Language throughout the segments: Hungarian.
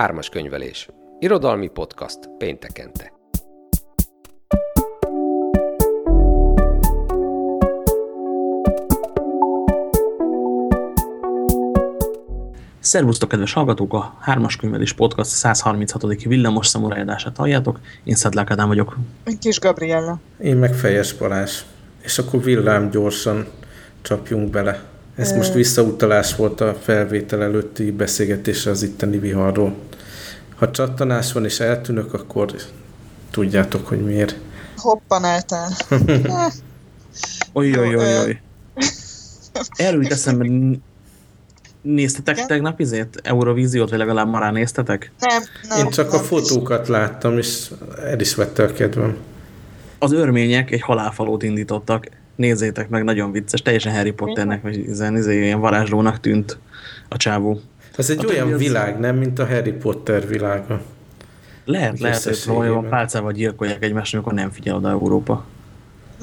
Ármas könyvelés. Irodalmi podcast péntekente. Szervusztok, kedves hallgatók! A Hármas Könyvelés Podcast 136. villamos szamurájadását halljátok. Én Szedlák Ádám vagyok. Én Kis Gabriella. Én meg Fejes Balázs. És akkor villám gyorsan csapjunk bele. Ez most visszautalás volt a felvétel előtti beszélgetésre az itteni viharról. Ha csattanás van és eltűnök, akkor tudjátok, hogy miért. Oly, oly, oly. Erről jut eszembe, néztetek Igen? tegnap izét? Eurovíziót, vagy legalább ma rá néztetek? Nem, nem. Én csak a nem. fotókat láttam, és el is vette a kedvem. Az örmények egy halálfalót indítottak. Nézzétek meg, nagyon vicces. Teljesen Harry Potternek, vagy izen, izé, ilyen varázslónak tűnt a csávó. Ez egy A olyan az- világ, nem, mint a Harry Potter világa. Lehet, Az lehet, hogy valójában pálcával gyilkolják egymást, amikor nem figyel oda Európa.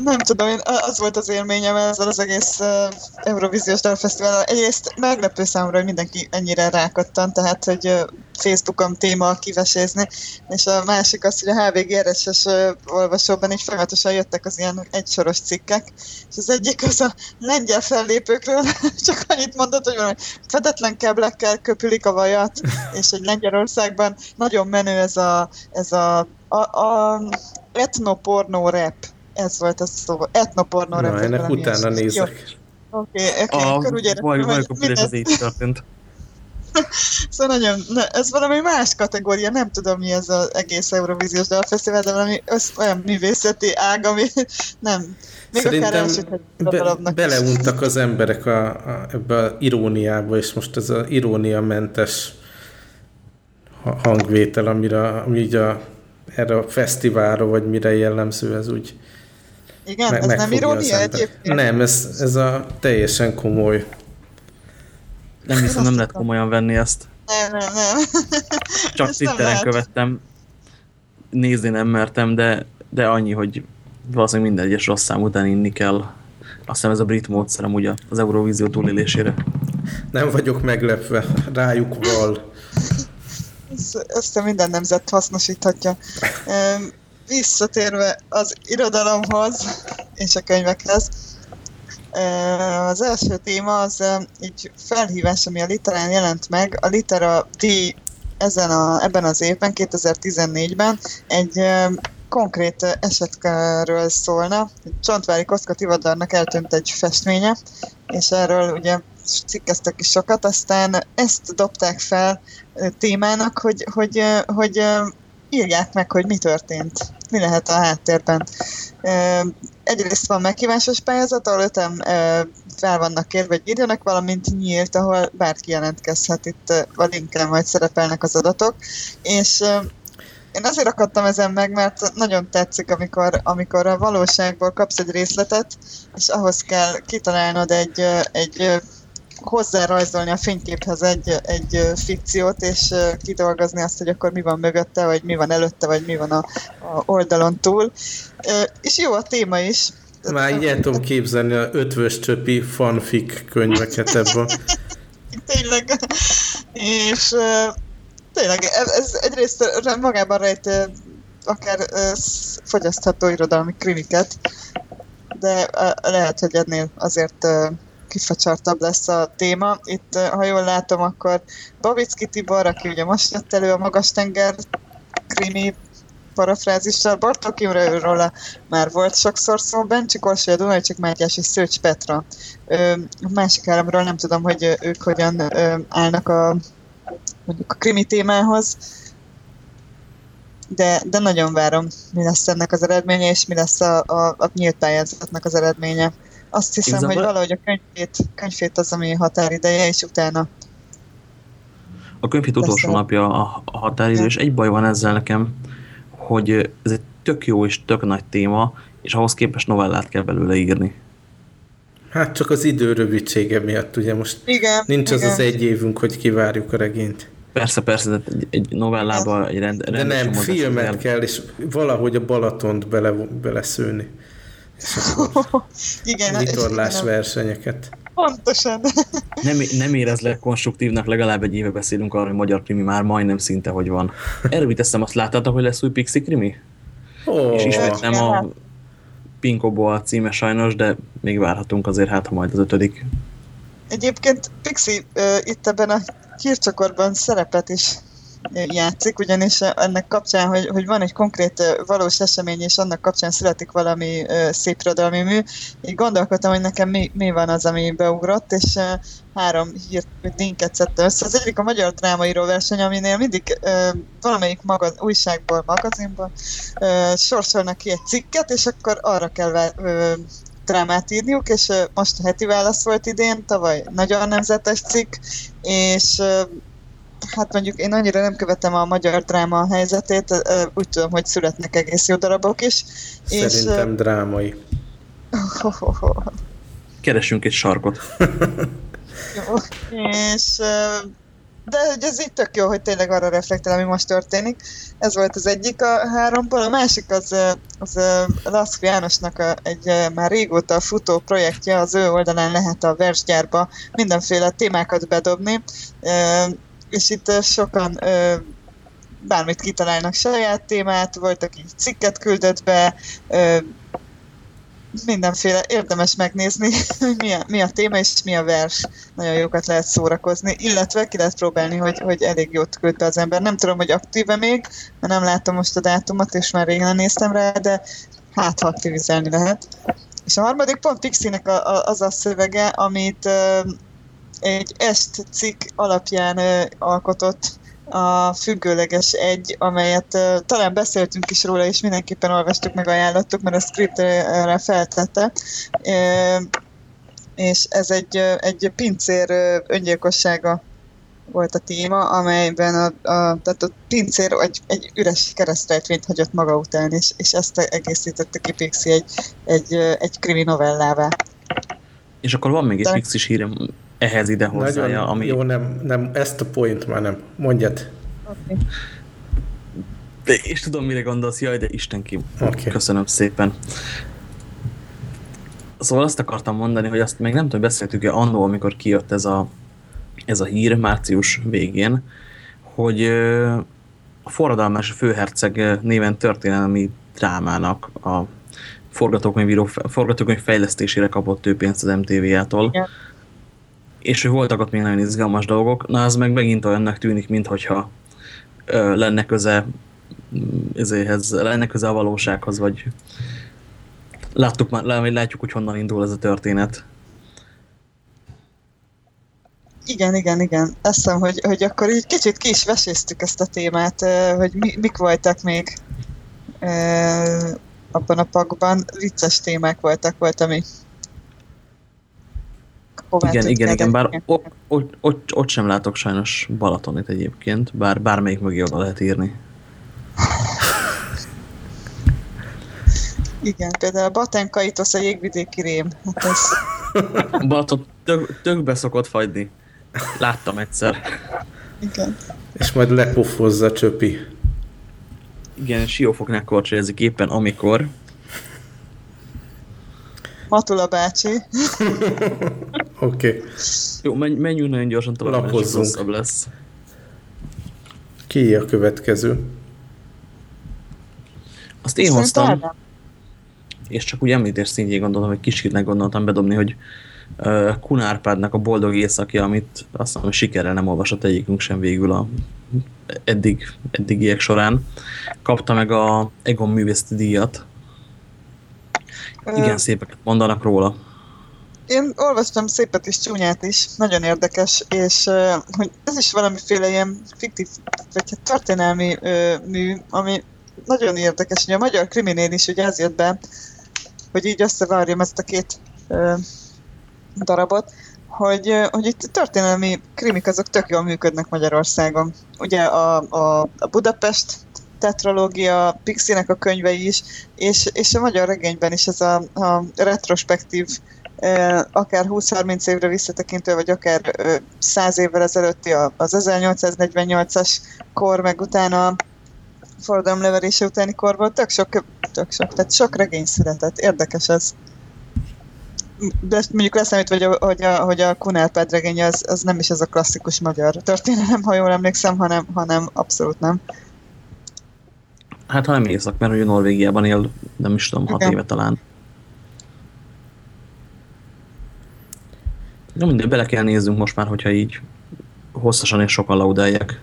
Nem tudom, én, az volt az élményem ezzel az egész uh, Eurovíziós Dalfesztivállal. Egyrészt meglepő számomra, hogy mindenki ennyire rákattan, tehát hogy uh, Facebookon téma kivesézni, és a másik az, hogy a HVG RSS uh, olvasóban így folyamatosan jöttek az ilyen egysoros cikkek, és az egyik az a lengyel fellépőkről, csak annyit mondott, hogy valami fedetlen keblekkel köpülik a vajat, és hogy Lengyelországban nagyon menő ez a, ez a, a, a etnopornó rap. Ez volt a szó. Etnopornó rap. Na, ennek utána nézek. Oké, oké, A akkor úgy éreztem, vaj, hogy vajkopülés az mindez, így történt. szóval nagyon, ne, ez valami más kategória, nem tudom mi ez az egész Eurovíziós Dalfesztivál, de valami össz, olyan művészeti ág, ami nem, még Szerintem be, beleuntak az emberek a, a, ebbe a iróniába, és most ez a iróniamentes ha- hangvétel, amire, ami így a, erre a fesztiválra, vagy mire jellemző, ez úgy Igen, me- ez nem irónia egyébként? Nem, ez, ez a teljesen komoly. Nem hiszem, nem lehet komolyan venni ezt. Nem, nem, nem. Csak Ezt Twitteren követtem. Nézni nem mertem, de, de annyi, hogy valószínűleg minden egyes rossz szám után inni kell. Azt hiszem ez a brit módszer amúgy az Eurovízió túlélésére. Nem vagyok meglepve, rájuk val. Ezt, ezt a minden nemzet hasznosíthatja. Visszatérve az irodalomhoz és a könyvekhez, az első téma az ö, egy felhívás, ami a Literán jelent meg. A Litera D ezen a, ebben az évben, 2014-ben egy konkrét esetről szólna. Csontvári Koszka Tivadarnak eltűnt egy festménye, és erről ugye cikkeztek is sokat, aztán ezt dobták fel témának, hogy, hogy, hogy írják meg, hogy mi történt, mi lehet a háttérben. Egyrészt van meghívásos pályázat, ahol öten ö, fel vannak kérve, hogy írjanak, valamint nyílt, ahol bárki jelentkezhet, itt a linken majd szerepelnek az adatok, és én azért akadtam ezen meg, mert nagyon tetszik, amikor, amikor a valóságból kapsz egy részletet, és ahhoz kell kitalálnod egy, egy hozzárajzolni a fényképhez egy, egy fikciót, és kidolgozni azt, hogy akkor mi van mögötte, vagy mi van előtte, vagy mi van a, a oldalon túl. És jó a téma is. Már így el tudom képzelni a ötvös csöpi fanfic könyveket ebből. Tényleg. És tényleg, ez, egyrészt magában rejt akár fogyasztható irodalmi krimiket, de lehet, hogy ennél azért kifacsartabb lesz a téma. Itt, ö, ha jól látom, akkor Babicki Tibor, aki ugye most jött elő a Magas Tenger krimi parafrázissal, Bartók Imre már volt sokszor szó, Bencsi Korsolya, Dunai csak Mátyás és Szőcs Petra. Ö, a másik államról nem tudom, hogy ők hogyan ö, állnak a mondjuk a krimi témához, de, de nagyon várom, mi lesz ennek az eredménye, és mi lesz a, a, a nyílt pályázatnak az eredménye. Azt hiszem, Igazából- hogy valahogy a könyvét, könyvét az, ami határideje, és utána A könyvhét utolsó napja a, határidő, és egy baj van ezzel nekem, hogy ez egy tök jó és tök nagy téma, és ahhoz képest novellát kell belőle írni. Hát csak az idő rövidsége miatt, ugye most igen, nincs az igen. az egy évünk, hogy kivárjuk a regényt. Persze, persze, de egy, egy novellába egy rend, De nem, filmet kell. kell, és valahogy a Balatont bele, beleszőni. És akkor igen, vitorlás igen, versenyeket. Pontosan. Nem, nem érezlek konstruktívnak, legalább egy éve beszélünk arról, hogy magyar krimi már majdnem szinte, hogy van. Erről teszem, azt láttátok, hogy lesz új Pixi krimi? Oh. És ismét nem a Pinkobo a címe sajnos, de még várhatunk azért, hát ha majd az ötödik. Egyébként Pixi uh, itt ebben a hírcsokorban szerepet is játszik, ugyanis ennek kapcsán, hogy, hogy van egy konkrét valós esemény, és annak kapcsán születik valami uh, szép irodalmi mű, így gondolkodtam, hogy nekem mi, mi van az, ami beugrott, és három hírt, linket szedte össze. Az egyik a Magyar Drámaíró verseny, aminél mindig uh, valamelyik magaz, újságból, magazinból uh, sorsolnak ki egy cikket, és akkor arra kell uh, drámát írniuk, és most a heti válasz volt idén, tavaly nagyon nemzetes cikk, és hát mondjuk én annyira nem követem a magyar dráma helyzetét, úgy tudom, hogy születnek egész jó darabok is. Szerintem és, drámai. Keresünk egy sarkot. jó, és de hogy ez így tök jó, hogy tényleg arra reflektál, ami most történik. Ez volt az egyik a háromból. A másik az, az Laszk Jánosnak a, egy már régóta futó projektje, az ő oldalán lehet a versgyárba mindenféle témákat bedobni és itt sokan ö, bármit kitalálnak saját témát, volt, aki cikket küldött be, ö, mindenféle érdemes megnézni, mi a, mi a téma és mi a vers. Nagyon jókat lehet szórakozni, illetve ki lehet próbálni, hogy, hogy elég jót küldte az ember. Nem tudom, hogy aktíve még, mert nem látom most a dátumot, és már régen néztem rá, de hát aktivizálni lehet. És a harmadik pont Pixinek a, a, az a szövege, amit egy est cikk alapján alkotott a függőleges egy, amelyet talán beszéltünk is róla, és mindenképpen olvastuk meg, ajánlottuk, mert a script erre feltette. és ez egy, egy pincér öngyilkossága volt a téma, amelyben a, a, tehát a pincér egy, egy üres keresztrejtvényt hagyott maga után, és, és ezt egészítette ki Pixi egy, egy, egy krimi novellává. És akkor van még egy Pixis hírem, ehhez ide hozzája. ami... Jó, nem, nem, ezt a point már nem. Mondjad. Okay. De, és tudom, mire gondolsz, jaj, de Isten ki. Okay. Köszönöm szépen. Szóval azt akartam mondani, hogy azt még nem tudom, beszéltük-e annól, amikor kijött ez a, ez a hír március végén, hogy a forradalmás főherceg néven történelmi drámának a forgatókönyvíró, forgatókönyv fejlesztésére kapott ő pénzt az MTV-tól. És hogy voltak ott még nagyon izgalmas dolgok, na az meg megint olyannak tűnik, mintha lenne köze ezéhez, lenne köze a valósághoz, vagy láttuk már, látjuk, hogy honnan indul ez a történet. Igen, igen, igen. Azt hiszem, hogy, hogy akkor így kicsit ki is veséztük ezt a témát, hogy mi, mik voltak még abban a pakban. Vicces témák voltak, volt, ami hová Igen, igen, igen, bár ott, ott, ott, ott sem látok sajnos Balatonit egyébként, bár bármelyik mögé oda lehet írni. Igen, például a Batenkaitos a jégvidéki rém. Hát ez... Balaton tök, tökbe szokott fagyni. Láttam egyszer. Igen. És majd lepofozza csöpi. Igen, siófoknál korcsolyázik éppen amikor. Matula bácsi. Oké. Okay. Jó, menj, menjünk nagyon gyorsan tovább, Lapozzunk. lesz. Ki a következő? Azt én hoztam, és csak úgy említés szintjén gondoltam, hogy kis gondoltam bedobni, hogy uh, Kunárpádnak a Boldog Északja, amit azt mondom, hogy sikerrel nem olvasott egyikünk sem végül a eddig, eddigiek során, kapta meg a Egon művészeti díjat. Igen, szépeket mondanak róla. Én olvastam szépet is, csúnyát is, nagyon érdekes, és hogy ez is valamiféle ilyen fiktív, vagy hát történelmi uh, mű, ami nagyon érdekes, hogy a magyar kriminél is ugye ez jött be, hogy így összevarjam ezt a két uh, darabot, hogy, hogy itt történelmi krimik azok tök jól működnek Magyarországon. Ugye a, a, a Budapest tetralógia, Pixinek a könyvei is, és, és a magyar regényben is ez a, a retrospektív akár 20-30 évre visszatekintő, vagy akár 100 évvel ezelőtti az 1848-as kor, meg utána forradalomleverése utáni korból tök sok, tök sok, tehát sok regény született. Érdekes ez. de mondjuk leszámít, hogy a, hogy a, hogy a Kunel pedregény az, az nem is ez a klasszikus magyar történelem, ha jól emlékszem, hanem, hanem abszolút nem. Hát ha nem észak, mert hogy Norvégiában él, nem is tudom, hat éve talán. Na mindegy, bele kell nézzünk most már, hogyha így hosszasan és sokan laudálják.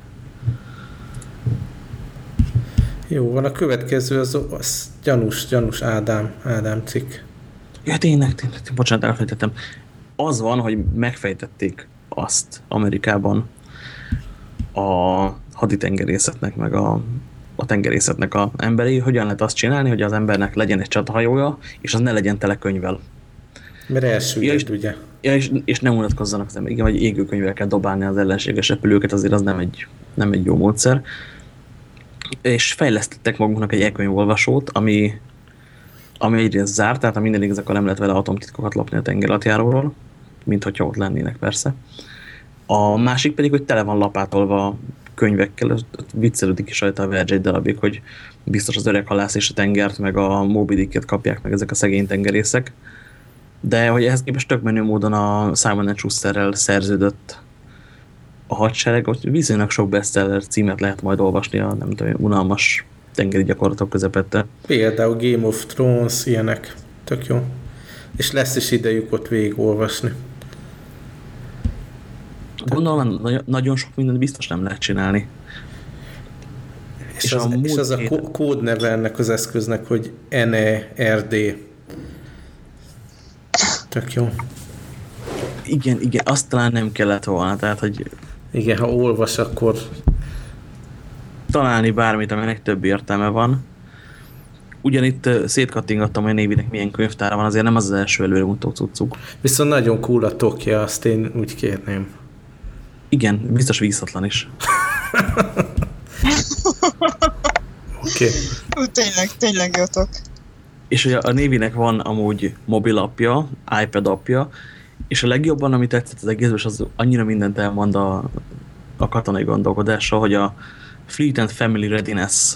Jó, van a következő, az, az gyanús, gyanús Ádám, Ádám cikk. Ja, tényleg, tényleg, bocsánat, elfejtettem. Az van, hogy megfejtették azt Amerikában a haditengerészetnek, meg a, a tengerészetnek a emberi, hogyan lehet azt csinálni, hogy az embernek legyen egy csatahajója, és az ne legyen tele könyvvel. Mert elsüllyed, Ja, és- ugye? Ja, és, és nem unatkozzanak emberek. Igen, vagy égőkönyvvel kell dobálni az ellenséges repülőket, azért az nem egy, nem egy jó módszer. És fejlesztettek magunknak egy e-könyvolvasót, ami, ami egyrészt zárt, tehát a minden igazakkal nem lehet vele atomtitkokat lopni a tengeralattjáróról, mint hogyha ott lennének persze. A másik pedig, hogy tele van lapátolva könyvekkel, viccelődik is rajta a Verge egy darabig, hogy biztos az öreg halász és a tengert, meg a Moby Dicket kapják meg ezek a szegény tengerészek. De hogy ehhez képest tök menő módon a Simon Schusterrel szerződött a hadsereg, hogy viszonylag sok bestseller címet lehet majd olvasni a nem tudom, unalmas tengeri gyakorlatok közepette. Például Game of Thrones, ilyenek. Tök jó. És lesz is idejük ott végigolvasni. Gondolom, nagyon, nagyon sok mindent biztos nem lehet csinálni. És, És az, a és az a kódneve ennek az eszköznek, hogy NERD. Tök jó. Igen, igen, azt talán nem kellett volna, tehát hogy Igen, ha olvas, akkor találni bármit, aminek több értelme van. Ugyanitt ö, szétkattingattam, hogy a Névinek milyen könyvtára van, azért nem az az első előremutató cuccuk. viszont nagyon cool a tokja, azt én úgy kérném. Igen, biztos vízhatlan is. Oké. Okay. Tényleg, tényleg jótok. És ugye a Névinek van amúgy mobil appja, iPad appja, és a legjobban, ami tetszett az egészben, és az annyira mindent elmond a, a katonai gondolkodásra, hogy a Fleet and Family Readiness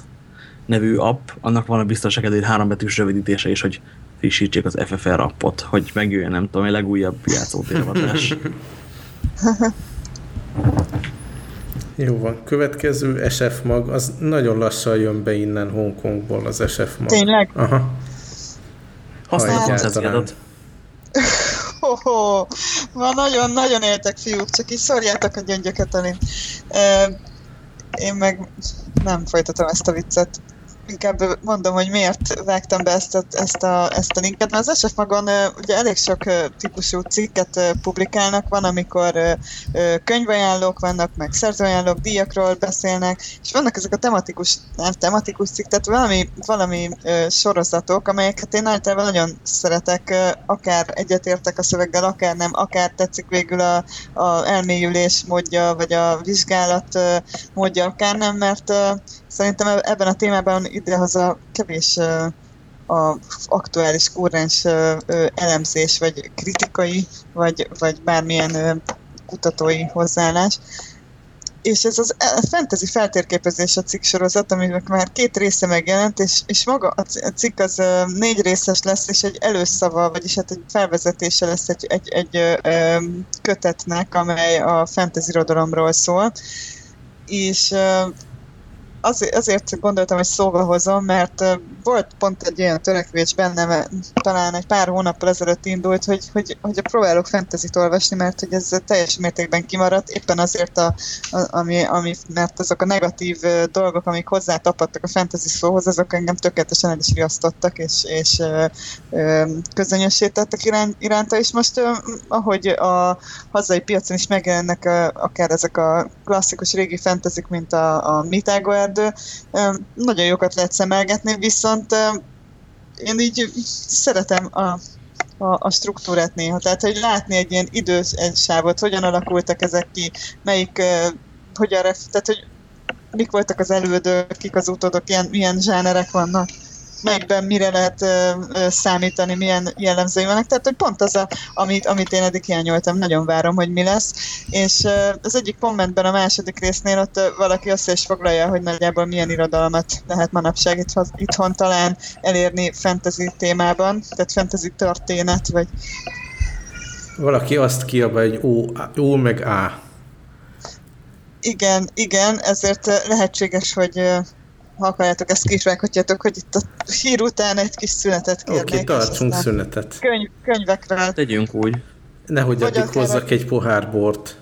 nevű app, annak van a biztonságed egy hárombetűs rövidítése is, hogy frissítsék az FFR appot, hogy megjöjjön, nem tudom, a legújabb játszótérvatás. Jó van. Következő SF mag, az nagyon lassan jön be innen Hongkongból az SF mag. Tényleg? Aha. Használom a egyáltalán. fantáziádat. Ho-ho. Ma nagyon-nagyon éltek fiúk, csak így szorjátok a gyöngyöket elém. Én meg nem folytatom ezt a viccet. Inkább mondom, hogy miért vágtam be ezt a, ezt a, ezt a linket, mert az SF magon ugye elég sok típusú cikket publikálnak, van, amikor könyvajánlók vannak, meg szerzőajánlók, díjakról beszélnek, és vannak ezek a tematikus, nem tematikus cikk, tehát valami, valami sorozatok, amelyeket én általában nagyon szeretek, akár egyetértek a szöveggel, akár nem, akár tetszik végül a, a elmélyülés módja, vagy a vizsgálat módja, akár nem, mert szerintem e- ebben a témában idehaza kevés a aktuális ö, elemzés, vagy kritikai, vagy, vagy bármilyen kutatói hozzáállás. És ez az a fantasy feltérképezés a cikk sorozat, aminek már két része megjelent, és, és maga a cikk az négy részes lesz, és egy előszava, vagyis hát egy felvezetése lesz egy, egy, egy kötetnek, amely a fantasy irodalomról szól. És azért, azért gondoltam, hogy szóba hozom, mert volt pont egy olyan törekvés bennem, talán egy pár hónappal ezelőtt indult, hogy, hogy, hogy próbálok fantasy olvasni, mert hogy ez teljes mértékben kimaradt, éppen azért, a, a, ami, ami, mert azok a negatív dolgok, amik hozzá tapadtak a fantasy szóhoz, azok engem tökéletesen el is riasztottak, és, és ö, iránta, és most ö, ahogy a hazai piacon is megjelennek ö, akár ezek a klasszikus régi fantasy mint a, a Mitágo erdő, ö, nagyon jókat lehet szemelgetni, viszont ö, én így szeretem a, a, a struktúrát néha, tehát hogy látni egy ilyen idősávot, hogyan alakultak ezek ki, melyik, hogyan, tehát hogy mik voltak az elődök, kik az utódok, milyen, milyen zsánerek vannak melyikben mire lehet ö, ö, számítani, milyen jellemzői vannak. Tehát, hogy pont az, a, amit, amit én eddig hiányoltam, nagyon várom, hogy mi lesz. És ö, az egyik kommentben a második résznél ott ö, valaki össze is foglalja, hogy nagyjából milyen irodalmat lehet manapság itt, itthon talán elérni fantasy témában, tehát fantasy történet, vagy Valaki azt kiabál, hogy O, o meg A. Igen, igen, ezért lehetséges, hogy ha akarjátok, ezt ki is hogy itt a hír után egy kis szünetet kérnék. Oké, okay, tartsunk szünetet. Könyv, könyvekre. Tegyünk úgy. Nehogy addig hozzak egy pohár bort.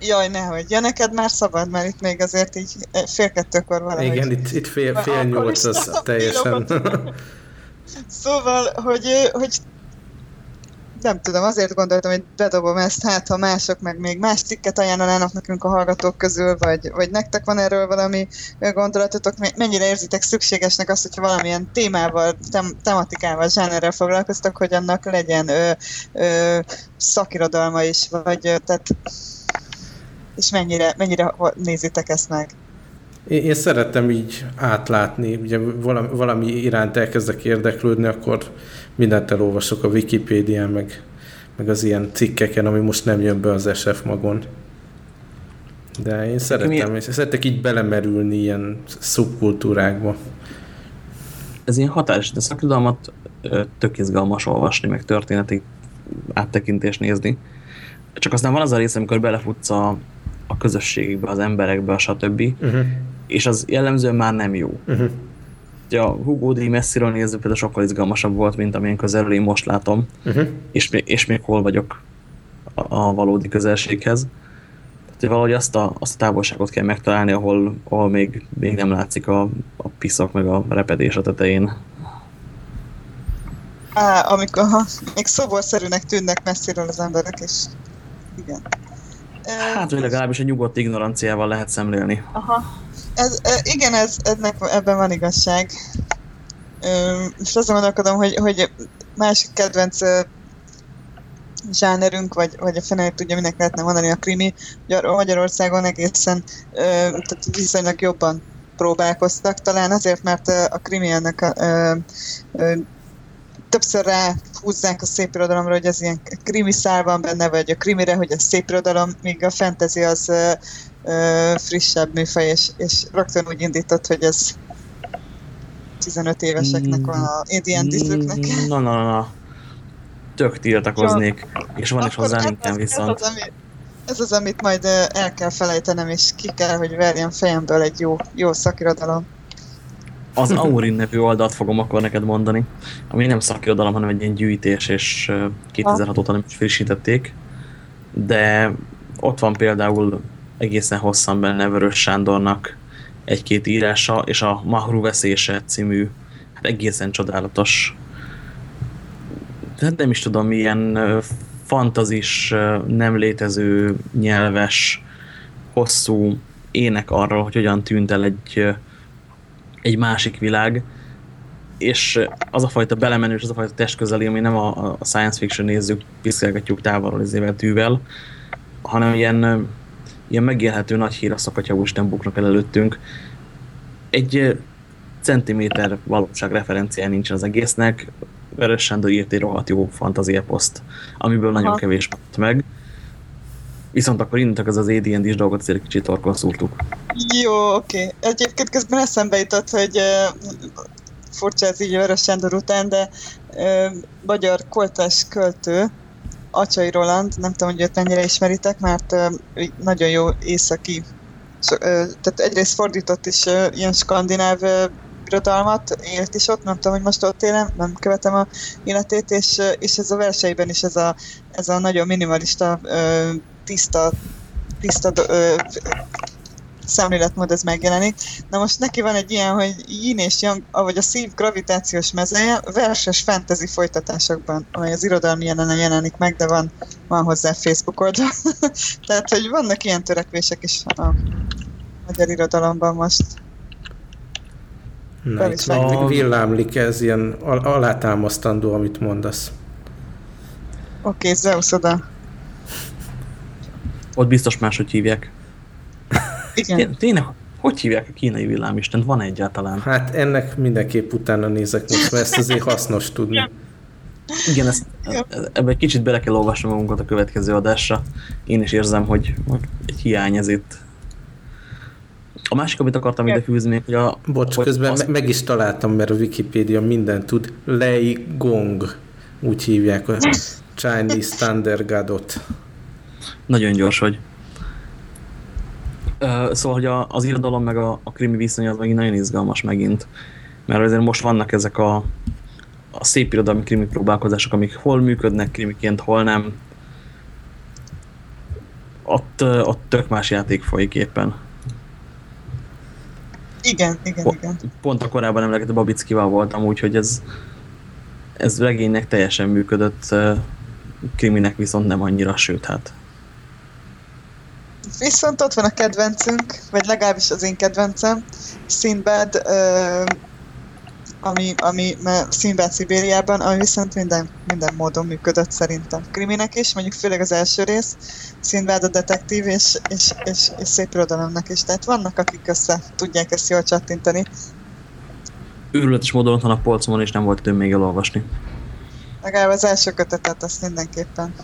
Jaj, nehogy. Ja, neked már szabad, mert itt még azért így fél kettőkor valahogy... Igen, itt, itt fél, fél nyolc az teljesen... szóval, hogy, hogy nem tudom, azért gondoltam, hogy bedobom ezt, hát ha mások meg még más cikket ajánlanának nekünk a hallgatók közül, vagy, vagy nektek van erről valami gondolatotok, mennyire érzitek szükségesnek azt, hogyha valamilyen témával, tem, tematikával, zsánerrel foglalkoztak, hogy annak legyen ö, ö, szakirodalma is, vagy tehát és mennyire, mennyire nézitek ezt meg? Én, én szeretem így átlátni, ugye valami, valami iránt elkezdek érdeklődni, akkor mindent elolvasok a Wikipédián, meg, meg az ilyen cikkeken, ami most nem jön be az SF magon. De én szeretem, és szeretek így belemerülni ilyen szubkultúrákba. Ez ilyen hatás, de szakirodalmat tök izgalmas olvasni, meg történeti áttekintést nézni. Csak aztán van az a rész, amikor belefutsz a, a közösségbe, az emberekbe, stb. Uh -huh. És az jellemzően már nem jó. Uh -huh. A Hugo D. messziről nézve például sokkal izgalmasabb volt, mint amilyen közelről én most látom, uh -huh. és, és még hol vagyok a, a valódi közelséghez. Tehát valahogy azt a, azt a távolságot kell megtalálni, ahol, ahol még, még nem látszik a, a piszak meg a repedés a tetején. Á, amikor ha, még szoborszerűnek tűnnek messziről az emberek, és igen. Hát, vagy legalábbis egy nyugodt ignoranciával lehet szemlélni. Aha. Ez, igen, ez, ennek, ebben van igazság. És azon gondolkodom, hogy, hogy másik kedvenc zsánerünk, vagy, vagy a fene tudja, minek lehetne mondani a krimi, Magyarországon egészen tehát viszonylag jobban próbálkoztak, talán azért, mert a krimi ennek a, a, a, többször rá húzzák a szép irodalomra, hogy ez ilyen krimi szál van benne, vagy a krimire, hogy a szép irodalom, míg a fantasy az ö, frissebb műfaj, és, és rögtön úgy indított, hogy ez 15 éveseknek van a indián Na, na, na. Tök tiltakoznék, és van is hozzá linkem viszont. Ez az, ami, ez az, amit majd el kell felejtenem, és ki kell, hogy verjen fejemből egy jó, jó szakirodalom. Az Aurin nevű oldalt fogom akkor neked mondani, ami nem szakirodalom, hanem egy ilyen gyűjtés, és 2006 óta nem is frissítették, de ott van például egészen hosszan benne Vörös Sándornak egy-két írása, és a Mahru veszése című, hát egészen csodálatos, hát nem is tudom, milyen fantazis, nem létező, nyelves, hosszú ének arról, hogy hogyan tűnt el egy egy másik világ, és az a fajta belemenős, az a fajta testközeli, ami nem a, a science fiction nézzük, piszkálgatjuk távolról az évet tűvel, hanem ilyen, ilyen megélhető nagy hír a szakatya úristen buknak el előttünk. Egy centiméter valóság referenciája nincsen az egésznek, Veres Sándor írt egy rohadt jó fantaziaposzt, amiből Aha. nagyon kevés maradt meg. Viszont akkor indítok az az AD&D-s dolgot azért kicsit torkon szúrtuk. Jó, oké. Okay. Egyébként közben eszembe jutott, hogy uh, furcsa ez így Vörös Sándor után, de uh, magyar koltás költő, Acsai Roland, nem tudom, hogy őt mennyire ismeritek, mert nagyon jó északi, tehát egyrészt fordított is ilyen skandináv uh, irodalmat, élt is ott, nem tudom, hogy most ott élem, nem követem a életét, és, és ez a verseiben is ez a, ez a nagyon minimalista, tiszta, tiszta szemléletmód ez megjelenik. Na most neki van egy ilyen, hogy Yin és Yang, vagy a szív gravitációs mezeje verses fantasy folytatásokban, amely az irodalmi jelenen jelenik meg, de van, van hozzá Facebook oldal. Tehát, hogy vannak ilyen törekvések is a magyar irodalomban most. Na, itt a... villámlik ez ilyen alátámasztandó, amit mondasz. Oké, okay, Zeus oda. Ott biztos máshogy hívják. Igen. Tényleg, hogy hívják a kínai villámistent? Van egyáltalán? Hát ennek mindenképp utána nézek most, mert ezt azért hasznos tudni. Igen, ezt, ebbe egy kicsit bele kell olvasni magunkat a következő adásra. Én is érzem, hogy egy hiány ez itt. A másik, amit akartam ide fűzni, hogy a... Bocs, hogy közben az... meg is találtam, mert a Wikipédia mindent tud. Lei Gong Úgy hívják a Chinese Thunder Godot. Nagyon gyors vagy. Szóval, hogy a, az irodalom meg a, a krimi viszony az megint nagyon izgalmas megint. Mert azért most vannak ezek a, a szép irodalmi krimi próbálkozások, amik hol működnek krimiként, hol nem. Ott, ott tök más játék folyik éppen. Igen, igen, pont, igen. Pont a korábban emlegetett Babickival voltam, úgyhogy ez, ez regénynek teljesen működött, kriminek viszont nem annyira, sőt hát. Viszont ott van a kedvencünk, vagy legalábbis az én kedvencem, Sinbad, ami, ami Sinbad Szibériában, ami viszont minden, minden módon működött szerintem. Kriminek is, mondjuk főleg az első rész, Sinbad a detektív, és, és, és, és szép irodalomnak is. Tehát vannak, akik össze tudják ezt jól csattintani. Őrületes módon van a polcomon, és nem volt több még elolvasni. Legalább az első kötetet, azt mindenképpen.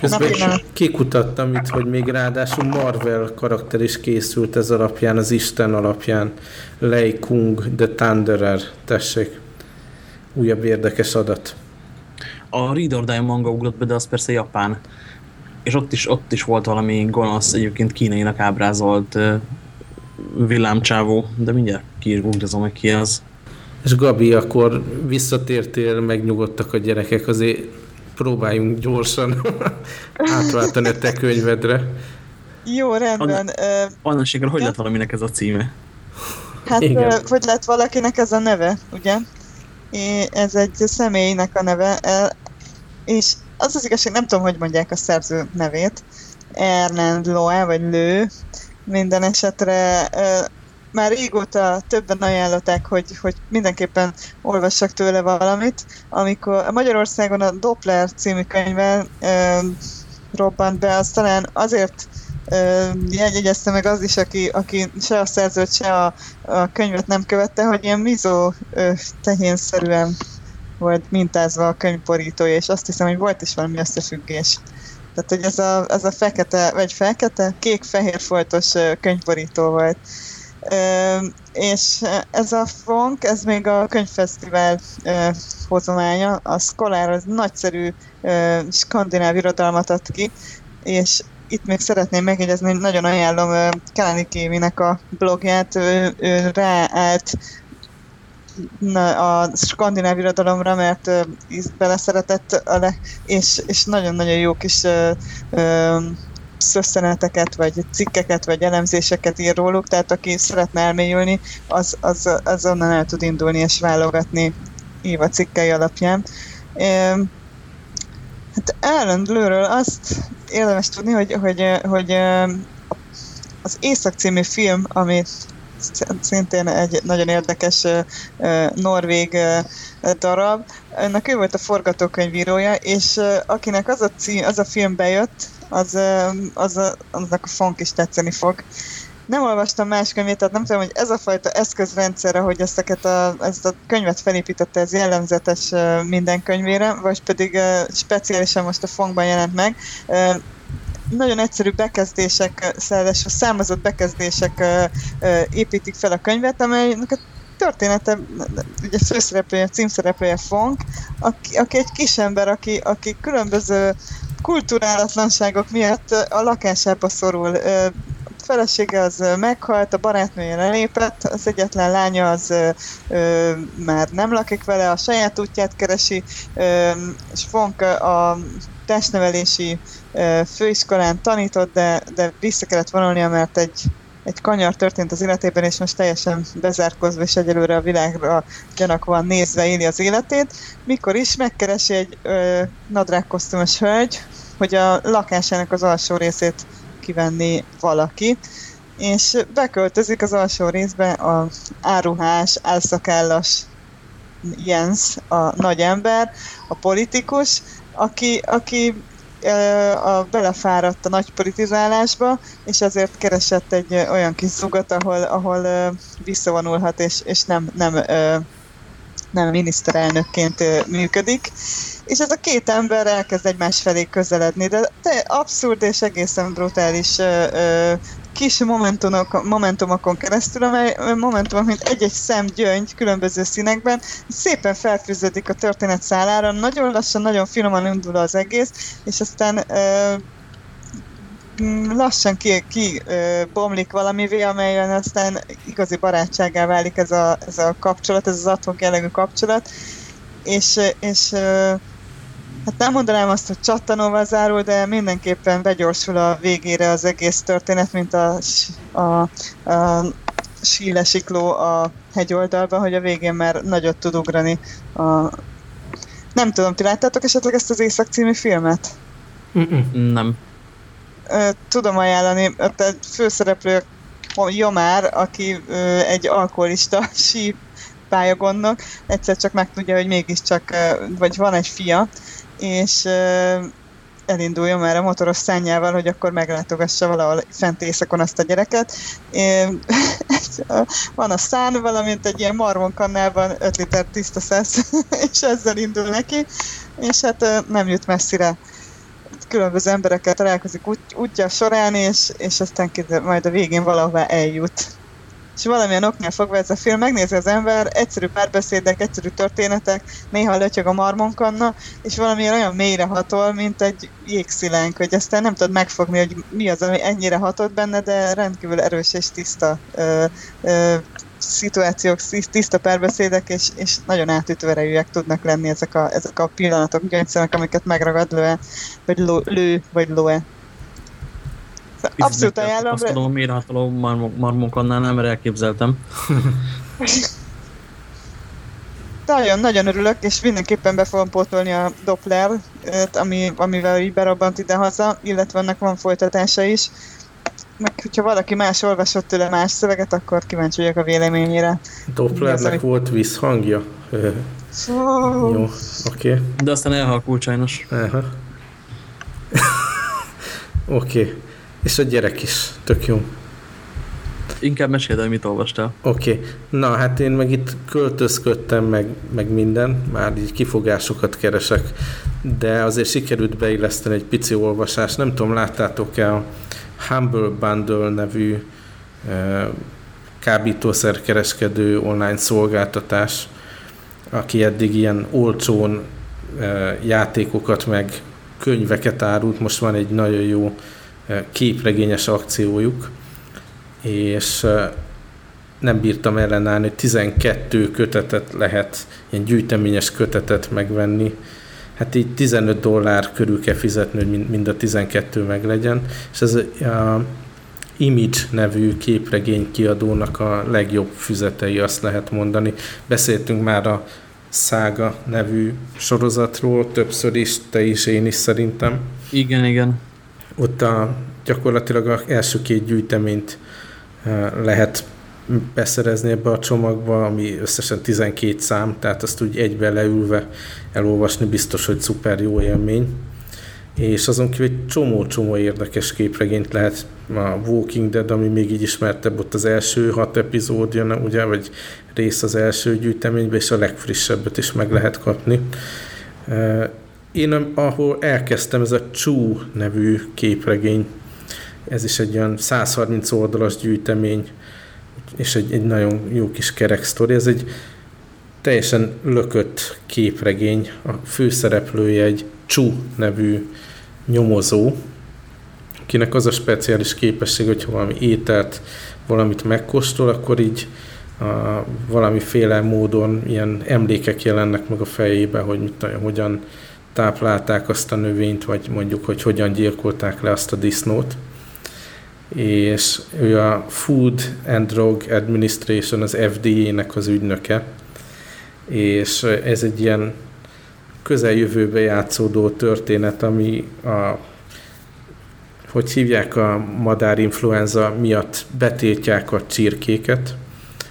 Közben kikutattam itt, hogy még ráadásul Marvel karakter is készült ez alapján, az Isten alapján. Lei Kung, The Thunderer, tessék. Újabb érdekes adat. A Read or Die manga ugrott be, de az persze japán. És ott is, ott is volt valami gonosz, egyébként kínainak ábrázolt villámcsávó, de mindjárt ki is googlizom, hogy ki az. És Gabi, akkor visszatértél, megnyugodtak a gyerekek, azért próbáljunk gyorsan átváltani a te könyvedre. Jó, rendben. Anna, uh, hogy lett valaminek ez a címe? Hát, uh, hogy lett valakinek ez a neve, ugye? É, ez egy személynek a neve, és az az igazság, nem tudom, hogy mondják a szerző nevét, Ernend Loe, vagy Lő, minden esetre már régóta többen ajánlották, hogy, hogy mindenképpen olvassak tőle valamit. Amikor Magyarországon a Doppler című könyvvel ö, robbant be, az talán azért jegyezte meg az is, aki, aki se a szerzőt, se a, a könyvet nem követte, hogy ilyen mizó tehénszerűen volt mintázva a könyvborítója, és azt hiszem, hogy volt is valami összefüggés. Tehát, hogy ez a, ez a fekete, vagy fekete, kék-fehér foltos könyvborító volt és ez a Frank, ez még a könyvfesztivál hozománya, a Scholar az nagyszerű skandináv irodalmat ad ki, és itt még szeretném megjegyezni, hogy nagyon ajánlom Kelani Kéminek a blogját, ő, ő ráállt a skandináv irodalomra, mert beleszeretett, és, és nagyon-nagyon jó kis szösszeneteket, vagy cikkeket, vagy elemzéseket ír róluk, tehát aki szeretne elmélyülni, az, az, az onnan el tud indulni és válogatni Éva cikkei alapján. Hát Ellen Blue-ről azt érdemes tudni, hogy, hogy, hogy az Észak című film, amit szintén egy nagyon érdekes norvég darab. Ennek ő volt a forgatókönyvírója, és akinek az a, cím, az a film bejött, az, az, annak a funk is tetszeni fog. Nem olvastam más könyvét, tehát nem tudom, hogy ez a fajta eszközrendszer, hogy ezeket a, ezt a könyvet felépítette, ez jellemzetes minden könyvére, vagy pedig speciálisan most a funkban jelent meg nagyon egyszerű bekezdések, szerves, számozott bekezdések építik fel a könyvet, amelynek a története, ugye főszereplője, címszereplője Fong, aki, aki egy kisember, aki, aki különböző kulturálatlanságok miatt a lakásába szorul. A felesége az meghalt, a barátnője lelépett, az egyetlen lánya az már nem lakik vele, a saját útját keresi, és Fonk a testnevelési főiskolán tanított, de, de vissza kellett vonulnia, mert egy egy kanyar történt az életében, és most teljesen bezárkozva, és egyelőre a világra gyanakvan nézve éli az életét, mikor is megkeresi egy ö, nadrágkosztümös hölgy, hogy a lakásának az alsó részét kivenni valaki, és beköltözik az alsó részbe a áruhás, álszakállas Jens, a nagy ember, a politikus, aki, aki a, belefáradt a nagy politizálásba, és ezért keresett egy olyan kis zugat, ahol, ahol visszavonulhat, és, és nem, nem, nem miniszterelnökként működik. És ez a két ember elkezd egymás felé közeledni, de, de abszurd és egészen brutális kis momentumokon, momentumokon keresztül, amely momentumok, mint egy-egy szem gyöngy különböző színekben, szépen felfűződik a történet szálára, nagyon lassan, nagyon finoman indul az egész, és aztán ö, lassan ki, ki ö, bomlik valamivé, amelyen aztán igazi barátságá válik ez a, ez a kapcsolat, ez az adhok jellegű kapcsolat, és, és ö, Hát nem mondanám azt, hogy csattanóval zárul, de mindenképpen begyorsul a végére az egész történet, mint a, a, a sílesikló a hegyoldalba, hogy a végén már nagyot tud ugrani. A... Nem tudom, ti láttátok esetleg ezt az Észak című filmet? Mm-mm. Nem. Tudom ajánlani, a főszereplő Jomár, aki egy alkoholista sí pályagondnok, egyszer csak megtudja, hogy mégiscsak, vagy van egy fia, és elinduljon már a motoros szányával, hogy akkor meglátogassa valahol fent éjszakon azt a gyereket. Van a szán, valamint egy ilyen marmonkannában 5 liter tiszta szesz, és ezzel indul neki, és hát nem jut messzire. Különböző emberekkel találkozik út, útja során, és, és aztán majd a végén valahová eljut. És valamilyen oknál fogva ez a film megnézi az ember, egyszerű párbeszédek, egyszerű történetek, néha lötyög a marmonkanna, és valamilyen olyan mélyre hatol, mint egy jégszilánk, hogy aztán nem tudod megfogni, hogy mi az, ami ennyire hatott benne, de rendkívül erős és tiszta ö, ö, szituációk, tiszta párbeszédek, és, és nagyon átütő erejűek tudnak lenni ezek a, ezek a pillanatok, gyöngyszerek, amiket megragad lő, vagy lő, lő vagy lő. Abszolút ajánlom. Azt tudom, miért hatoló marmok annál nem, mert elképzeltem. nagyon, nagyon örülök, és mindenképpen be fogom pótolni a Doppler, ami, amivel így berobbant ide-haza, illetve annak van folytatása is. Meg hogyha valaki más olvasott tőle más szöveget, akkor kíváncsi vagyok a véleményére. Dopplernek az, volt visszhangja? Oh. Jó, oké. Okay. De aztán elhalkult sajnos. Oké. Okay. És a gyerek is, tök jó. Inkább meséld hogy mit olvastál. Oké. Okay. Na, hát én meg itt költözködtem, meg, meg minden, már így kifogásokat keresek, de azért sikerült beilleszteni egy pici olvasást. Nem tudom, láttátok-e a Humble Bundle nevű kábítószerkereskedő online szolgáltatás, aki eddig ilyen olcsón játékokat meg könyveket árult, most van egy nagyon jó képregényes akciójuk, és nem bírtam ellenállni, hogy 12 kötetet lehet, ilyen gyűjteményes kötetet megvenni. Hát így 15 dollár körül kell fizetni, hogy mind a 12 meg legyen. És ez a Image nevű képregény kiadónak a legjobb füzetei, azt lehet mondani. Beszéltünk már a Szága nevű sorozatról, többször is, te is, én is szerintem. Igen, igen ott a, gyakorlatilag az első két gyűjteményt lehet beszerezni ebbe a csomagba, ami összesen 12 szám, tehát azt úgy egybe leülve elolvasni biztos, hogy szuper jó élmény. És azon kívül egy csomó-csomó érdekes képregényt lehet a Walking Dead, ami még így ismertebb, ott az első hat epizód jön, ugye, vagy rész az első gyűjteményben, és a legfrissebbet is meg lehet kapni. Én ahol elkezdtem, ez a Chu nevű képregény, ez is egy olyan 130 oldalas gyűjtemény, és egy, egy nagyon jó kis kerek sztori. Ez egy teljesen lökött képregény. A főszereplője egy Chu nevű nyomozó, akinek az a speciális képesség, hogyha valami ételt, valamit megkóstol, akkor így a, valamiféle módon ilyen emlékek jelennek meg a fejébe, hogy mit tudom, hogyan táplálták azt a növényt, vagy mondjuk, hogy hogyan gyilkolták le azt a disznót. És ő a Food and Drug Administration, az FDA-nek az ügynöke, és ez egy ilyen közeljövőbe játszódó történet, ami a hogy hívják a madárinfluenza miatt betiltják a csirkéket,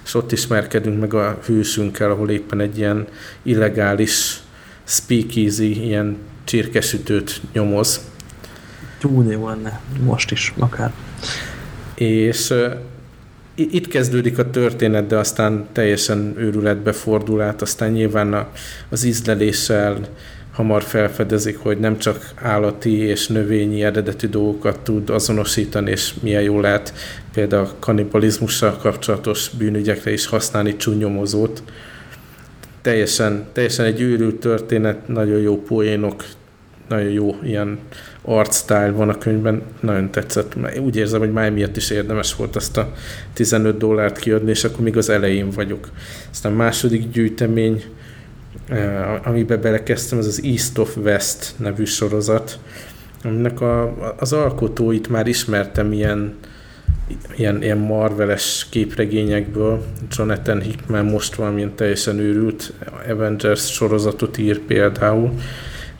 és ott ismerkedünk meg a hősünkkel, ahol éppen egy ilyen illegális speakeasy, ilyen csirkesütőt nyomoz. Túl jó lenne, most is akár. És uh, itt kezdődik a történet, de aztán teljesen őrületbe fordul át, aztán nyilván a, az ízleléssel, hamar felfedezik, hogy nem csak állati és növényi eredetű dolgokat tud azonosítani, és milyen jól lehet például a kannibalizmussal kapcsolatos bűnügyekre is használni csúnyomozót. Teljesen, teljesen egy őrült történet, nagyon jó poénok, nagyon jó ilyen art style van a könyvben, nagyon tetszett. Úgy érzem, hogy már miatt is érdemes volt azt a 15 dollárt kiadni, és akkor még az elején vagyok. Aztán második gyűjtemény, eh, amiben belekezdtem, az az East of West nevű sorozat, aminek a, az alkotóit már ismertem ilyen, ilyen, ilyen marveles képregényekből. Jonathan Hickman most valamilyen teljesen őrült Avengers sorozatot ír például,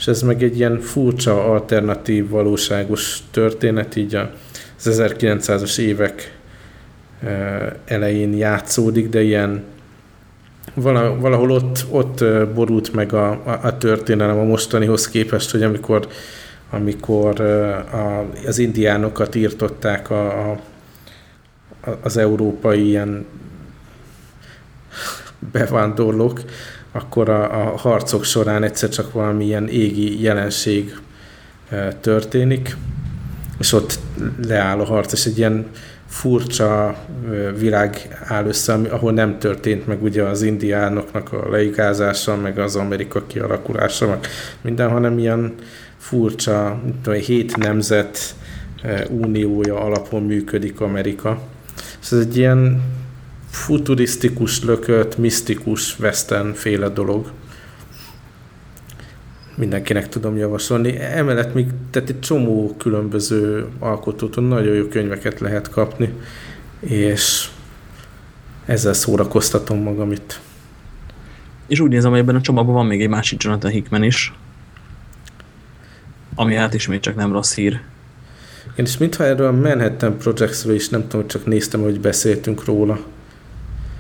és ez meg egy ilyen furcsa, alternatív, valóságos történet, így az 1900-as évek elején játszódik, de ilyen valahol ott, ott borult meg a, a, a történelem a mostanihoz képest, hogy amikor, amikor a, az indiánokat írtották a, a, az európai ilyen bevándorlók, akkor a, a harcok során egyszer csak valamilyen égi jelenség történik, és ott leáll a harc, és egy ilyen furcsa világ áll össze, ahol nem történt meg ugye az indiánoknak a leigázása, meg az Amerika kialakulása, meg minden, hanem ilyen furcsa, tudom, hét nemzet uniója alapon működik Amerika. És ez egy ilyen futurisztikus, lökött, misztikus, western féle dolog. Mindenkinek tudom javasolni. Emellett még tehát egy csomó különböző alkotótól nagyon jó könyveket lehet kapni, és ezzel szórakoztatom magam itt. És úgy nézem, hogy ebben a csomagban van még egy másik Jonathan Hickman is, ami hát ismét csak nem rossz hír. Igen, és mintha erről a Manhattan Projects-ről is nem tudom, csak néztem, hogy beszéltünk róla.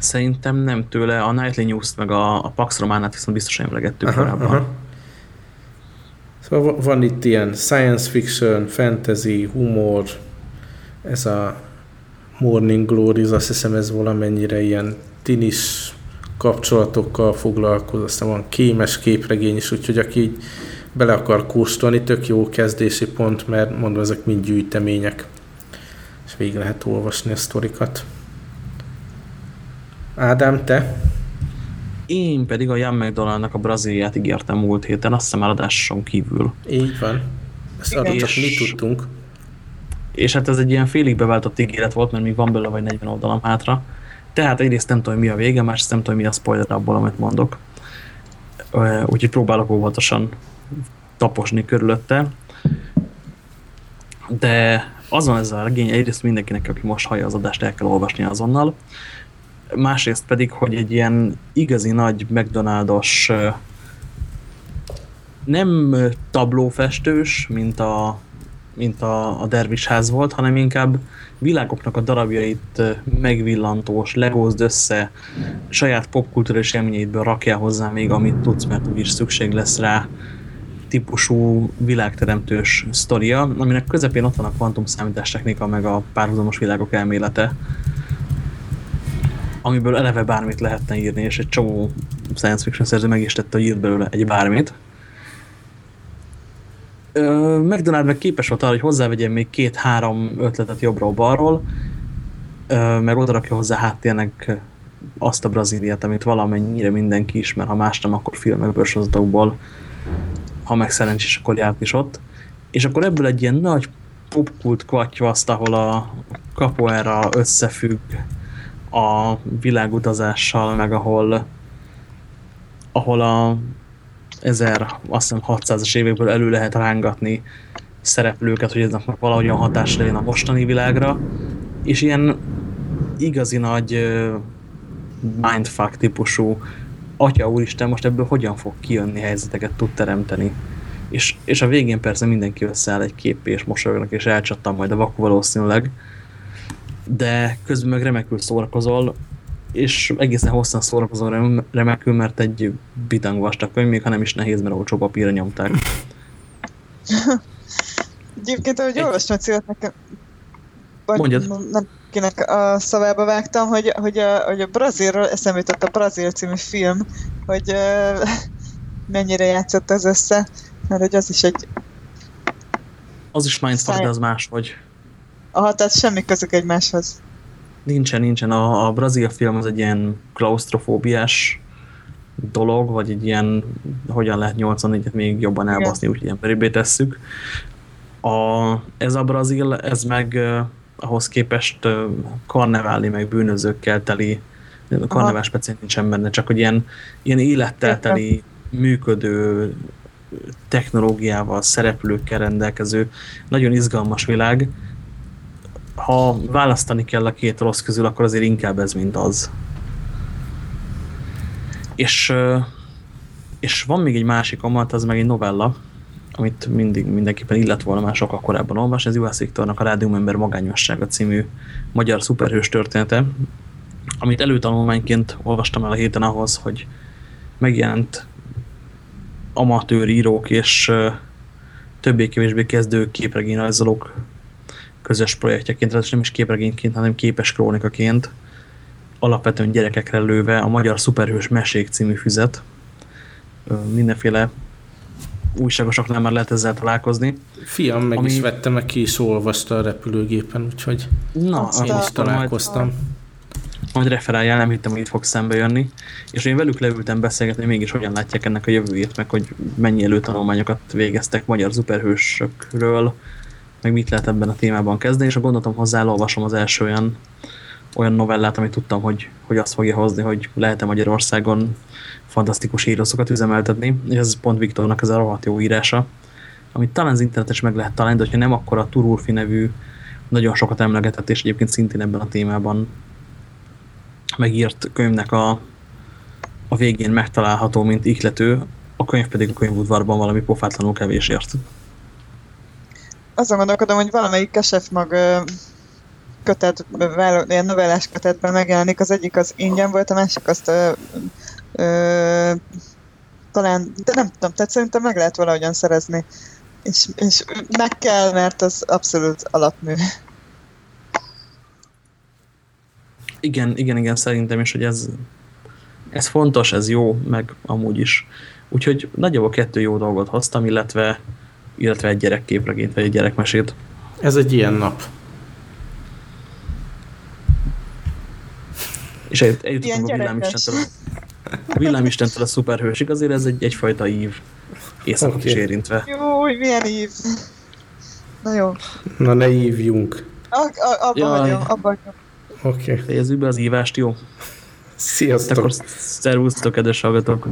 Szerintem nem tőle, a Nightly News-t meg a, a Pax Románát viszont biztosan emlegettük aha, korábban. Aha. Szóval van itt ilyen science fiction, fantasy, humor, ez a Morning Glories, azt hiszem ez valamennyire ilyen tinis kapcsolatokkal foglalkoz, aztán van kémes képregény is, úgyhogy aki így bele akar kóstolni, tök jó kezdési pont, mert mondom, ezek mind gyűjtemények, és végig lehet olvasni a sztorikat. Ádám, te? Én pedig a Jan McDonaldnak a Brazíliát ígértem múlt héten, azt hiszem eladáson kívül. Így van. Ezt arra csak mi tudtunk. És hát ez egy ilyen félig beváltott ígéret volt, mert még van belőle vagy 40 oldalam hátra. Tehát egyrészt nem tudom, mi a vége, másrészt nem tudom, mi a spoiler abból, amit mondok. Úgyhogy próbálok óvatosan taposni körülötte. De azon ez a regény, egyrészt mindenkinek, aki most hallja az adást, el kell olvasni azonnal másrészt pedig, hogy egy ilyen igazi nagy McDonaldos nem tablófestős, mint a, mint a, a dervisház volt, hanem inkább világoknak a darabjait megvillantós, legózd össze, saját popkultúrás élményeidből rakjál hozzá még, amit tudsz, mert úgyis szükség lesz rá típusú világteremtős sztoria, aminek közepén ott van a kvantum számítástechnika, meg a párhuzamos világok elmélete, amiből eleve bármit lehetne írni, és egy csomó science fiction szerző meg is tette, hogy írt belőle egy bármit. McDonald meg képes volt arra, hogy hozzávegyen még két-három ötletet jobbról-balról, meg odarakja hozzá háttérnek azt a Brazíliát, amit valamennyire mindenki ismer, ha más nem, akkor filmekből, sorozatokból, ha meg szerencsés, akkor járt is ott. És akkor ebből egy ilyen nagy popkult kvattyvaszt, ahol a capoeira összefügg a világutazással, meg ahol ahol a 1600-as évekből elő lehet rángatni szereplőket, hogy eznek valahogyan hatás legyen a mostani világra, és ilyen igazi nagy mindfuck típusú atya úristen, most ebből hogyan fog kijönni helyzeteket tud teremteni. És, és a végén persze mindenki összeáll egy kép és mosolyognak, és elcsattam majd a vaku valószínűleg, de közben meg remekül szórakozol, és egészen hosszan szórakozol remekül, mert egy bitang vastag könyv, még ha nem is nehéz, mert olcsó papírra nyomták. Egyébként, ahogy olvastam a címet, nekem Mondjad. nem kinek a szavába vágtam, hogy, hogy, a, hogy a Brazilról eszembe jutott a Brazil című film, hogy mennyire játszott az össze, mert hogy az is egy... Az is mindfuck, de az más vagy. Aha, tehát semmi közük egymáshoz. Nincsen, nincsen. A, a brazil film az egy ilyen klaustrofóbiás dolog, vagy egy ilyen, hogyan lehet 84-et még jobban elbaszni, úgyhogy peribé tesszük. A, ez a brazil, ez meg uh, ahhoz képest uh, karneváli, meg bűnözőkkel teli, karnevál speciál nincsen benne, csak hogy ilyen, ilyen élettel teli, működő technológiával, szereplőkkel rendelkező, nagyon izgalmas világ. Ha választani kell a két rossz közül, akkor azért inkább ez, mint az. És, és van még egy másik amat, az meg egy novella, amit mindig mindenképpen illet volna már sokkal korábban olvasni, ez Juhász Viktornak a Rádiumember magányossága című magyar szuperhős története, amit előtanulmányként olvastam el a héten ahhoz, hogy megjelent amatőr írók és többé-kevésbé kezdő képregényrajzolók közös projektjeként, tehát nem is képregényként, hanem képes krónikaként alapvetően gyerekekre lőve a Magyar Szuperhős Mesék című füzet. Mindenféle újságosoknál már lehet ezzel találkozni. Fiam meg ami... is vette, meg ki is olvasta a repülőgépen, úgyhogy Na, én is találkoztam. Majd, majd referáljál, nem hittem, hogy itt fog szembe jönni. És én velük leültem beszélgetni, hogy mégis hogyan látják ennek a jövőjét, meg hogy mennyi előtanulmányokat végeztek magyar szuperhősökről, meg mit lehet ebben a témában kezdeni, és gondoltam hozzá, elolvasom az első olyan olyan novellát, amit tudtam, hogy, hogy azt fogja hozni, hogy lehet-e Magyarországon fantasztikus írószokat üzemeltetni, és ez pont Viktornak ez a rohadt jó írása, amit talán az internetes meg lehet találni, de hogyha nem, akkor a Turulfi nevű nagyon sokat emlegetett, és egyébként szintén ebben a témában megírt könyvnek a, a végén megtalálható, mint ihlető, a könyv pedig a könyvudvarban valami pofátlanul kevésért. Azon gondolkodom, hogy valamelyik kesefmag kötet, ilyen novellás kötetben megjelenik, az egyik az ingyen volt, a másik azt ö, ö, talán, de nem tudom, tehát szerintem meg lehet valahogyan szerezni. És, és meg kell, mert az abszolút alapmű. Igen, igen, igen, szerintem is, hogy ez, ez fontos, ez jó, meg amúgy is. Úgyhogy nagyjából kettő jó dolgot hoztam, illetve, illetve egy gyerekképregényt, vagy egy gyerekmesét. Ez egy ilyen nap. És eljutottunk a villámistentől, a villámistentől a szuperhősig, azért ez egy, egyfajta ív éjszakot okay. is érintve. Jó, milyen ív. Na jó. Na ne ívjunk. abba vagyok, abba vagyok. Oké. Okay. Fejezzük be az ívást, jó? Sziasztok. Akkor szervusztok, kedves hallgatók.